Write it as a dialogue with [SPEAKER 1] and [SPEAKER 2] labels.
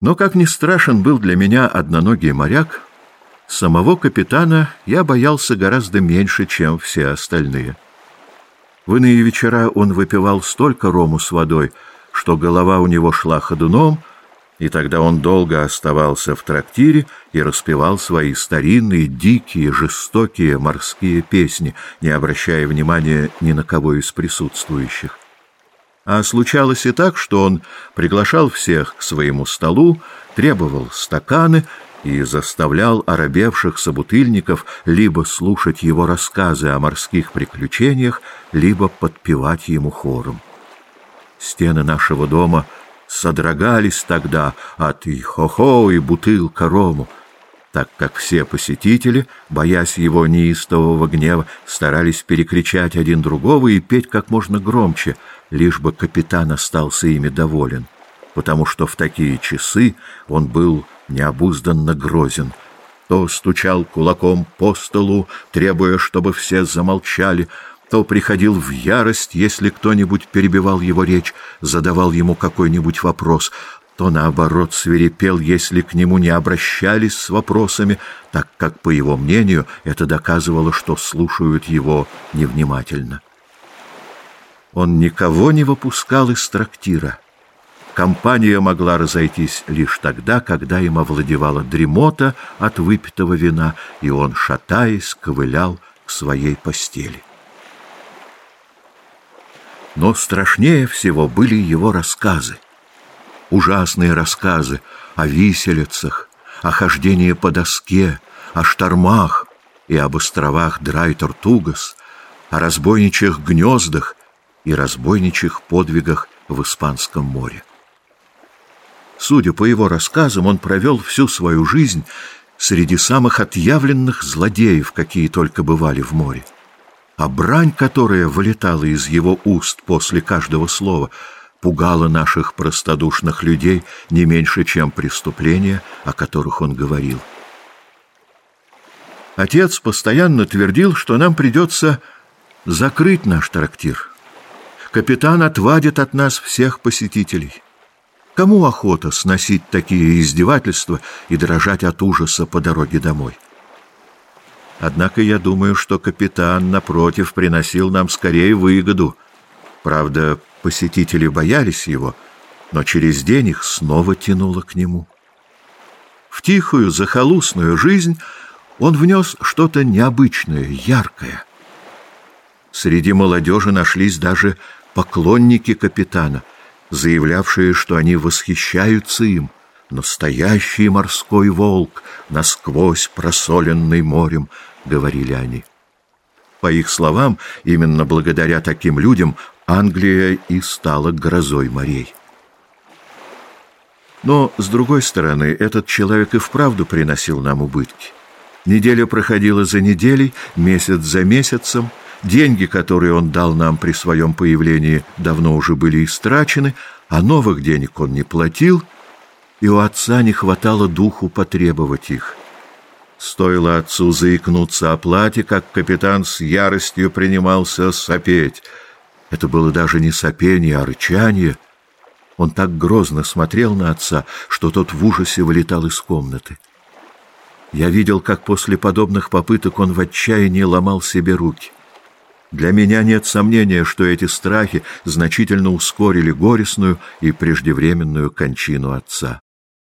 [SPEAKER 1] Но как ни страшен был для меня одноногий моряк, самого капитана я боялся гораздо меньше, чем все остальные. В иные вечера он выпивал столько рому с водой, что голова у него шла ходуном, и тогда он долго оставался в трактире и распевал свои старинные, дикие, жестокие морские песни, не обращая внимания ни на кого из присутствующих. А случалось и так, что он приглашал всех к своему столу, требовал стаканы и заставлял оробевших собутыльников либо слушать его рассказы о морских приключениях, либо подпевать ему хором. Стены нашего дома содрогались тогда от и хо-хо, и бутылка рому так как все посетители, боясь его неистового гнева, старались перекричать один другого и петь как можно громче, лишь бы капитан остался ими доволен, потому что в такие часы он был необузданно грозен. То стучал кулаком по столу, требуя, чтобы все замолчали, то приходил в ярость, если кто-нибудь перебивал его речь, задавал ему какой-нибудь вопрос — то, наоборот, свирепел, если к нему не обращались с вопросами, так как, по его мнению, это доказывало, что слушают его невнимательно. Он никого не выпускал из трактира. Компания могла разойтись лишь тогда, когда им овладевала дремота от выпитого вина, и он, шатаясь, ковылял к своей постели. Но страшнее всего были его рассказы ужасные рассказы о виселицах, о хождении по доске, о штормах и об островах Драйтор-Тугас, о разбойничьих гнездах и разбойничьих подвигах в Испанском море. Судя по его рассказам, он провел всю свою жизнь среди самых отъявленных злодеев, какие только бывали в море. А брань, которая вылетала из его уст после каждого слова — пугало наших простодушных людей не меньше, чем преступления, о которых он говорил. Отец постоянно твердил, что нам придется закрыть наш трактир. Капитан отвадит от нас всех посетителей. Кому охота сносить такие издевательства и дрожать от ужаса по дороге домой? Однако я думаю, что капитан, напротив, приносил нам скорее выгоду. Правда, Посетители боялись его, но через день их снова тянуло к нему. В тихую, захолустную жизнь он внес что-то необычное, яркое. Среди молодежи нашлись даже поклонники капитана, заявлявшие, что они восхищаются им. «Настоящий морской волк, насквозь просоленный морем», — говорили они. По их словам, именно благодаря таким людям Англия и стала грозой морей. Но, с другой стороны, этот человек и вправду приносил нам убытки. Неделя проходила за неделей, месяц за месяцем. Деньги, которые он дал нам при своем появлении, давно уже были истрачены, а новых денег он не платил, и у отца не хватало духу потребовать их. Стоило отцу заикнуться о плате, как капитан с яростью принимался сопеть — это было даже не сопение, а рычание. Он так грозно смотрел на отца, что тот в ужасе вылетал из комнаты. Я видел, как после подобных попыток он в отчаянии ломал себе руки. Для меня нет сомнения, что эти страхи значительно ускорили горестную и преждевременную кончину отца.